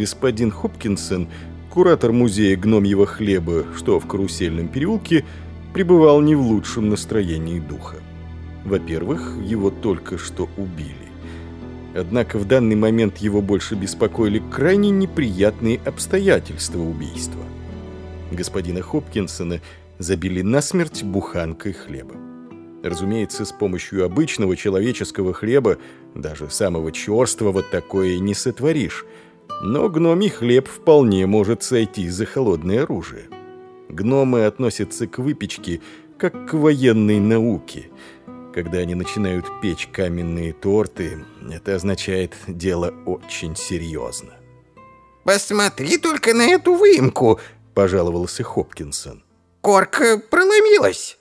господин Хопкинсон, куратор музея гномьего хлеба, что в карусельном переулке, пребывал не в лучшем настроении духа. Во-первых, его только что убили. Однако в данный момент его больше беспокоили крайне неприятные обстоятельства убийства. Господина Хопкинсона забили насмерть буханкой хлеба. Разумеется, с помощью обычного человеческого хлеба, даже самого черствого, такое не сотворишь. Но гномий хлеб вполне может сойти за холодное оружие. Гномы относятся к выпечке как к военной науке. Когда они начинают печь каменные торты, это означает дело очень серьезно. «Посмотри только на эту выемку!» – пожаловался Хопкинсон. «Корка проломилась!»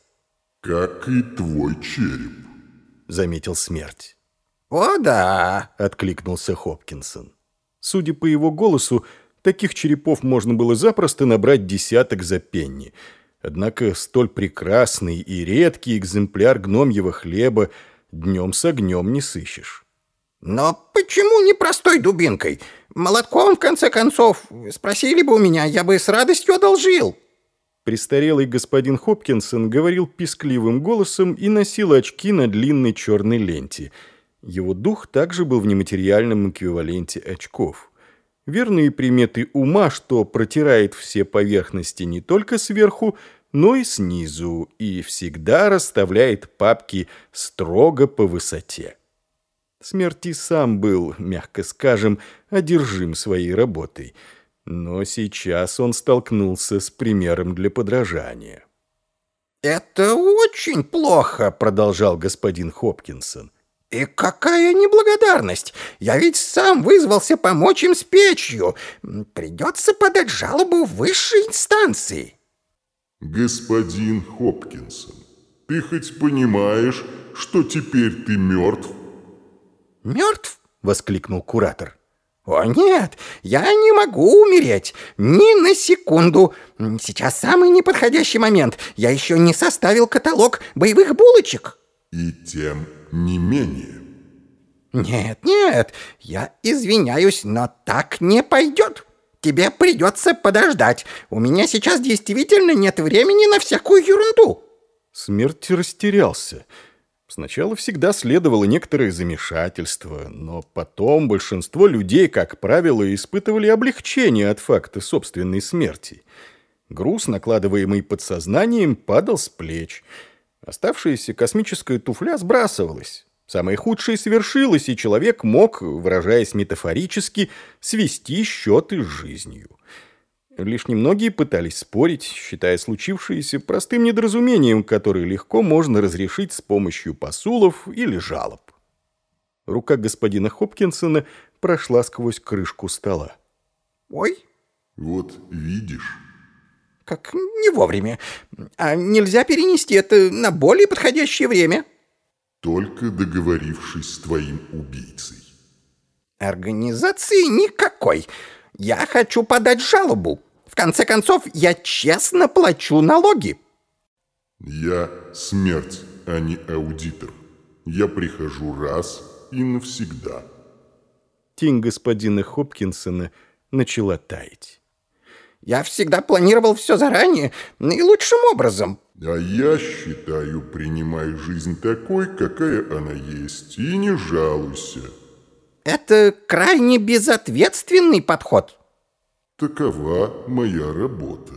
«Как и твой череп», — заметил смерть. «О да», — откликнулся Хопкинсон. Судя по его голосу, таких черепов можно было запросто набрать десяток за пенни. Однако столь прекрасный и редкий экземпляр гномьего хлеба днем с огнем не сыщешь. «Но почему не простой дубинкой? Молотком, в конце концов. Спросили бы у меня, я бы с радостью одолжил». Престарелый господин Хопкинсон говорил пискливым голосом и носил очки на длинной черной ленте. Его дух также был в нематериальном эквиваленте очков. Верные приметы ума, что протирает все поверхности не только сверху, но и снизу, и всегда расставляет папки строго по высоте. Смерти сам был, мягко скажем, одержим своей работой – но сейчас он столкнулся с примером для подражания. «Это очень плохо», — продолжал господин Хопкинсон. «И какая неблагодарность! Я ведь сам вызвался помочь им с печью. Придется подать жалобу в высшей инстанции». «Господин Хопкинсон, ты хоть понимаешь, что теперь ты мертв?» «Мертв?» — воскликнул куратор. «О, нет, я не могу умереть, ни на секунду. Сейчас самый неподходящий момент. Я еще не составил каталог боевых булочек». «И тем не менее». «Нет, нет, я извиняюсь, но так не пойдет. Тебе придется подождать. У меня сейчас действительно нет времени на всякую ерунду». Смерть растерялся. Сначала всегда следовало некоторое замешательство, но потом большинство людей, как правило, испытывали облегчение от факта собственной смерти. Груз, накладываемый подсознанием, падал с плеч. Оставшаяся космическая туфля сбрасывалась. Самое худшее свершилось, и человек мог, выражаясь метафорически, свести счеты с жизнью. Лишь немногие пытались спорить, считая случившееся простым недоразумением, которое легко можно разрешить с помощью посулов или жалоб. Рука господина Хопкинсона прошла сквозь крышку стола. «Ой!» «Вот видишь!» «Как не вовремя. А нельзя перенести это на более подходящее время?» «Только договорившись с твоим убийцей». «Организации никакой. Я хочу подать жалобу». В конце концов, я честно плачу налоги. Я смерть, а не аудитор. Я прихожу раз и навсегда. Тень господина Хопкинсона начала таять. Я всегда планировал все заранее, наилучшим образом. А я считаю, принимай жизнь такой, какая она есть, и не жалуйся. Это крайне безответственный подход. Такова моя работа.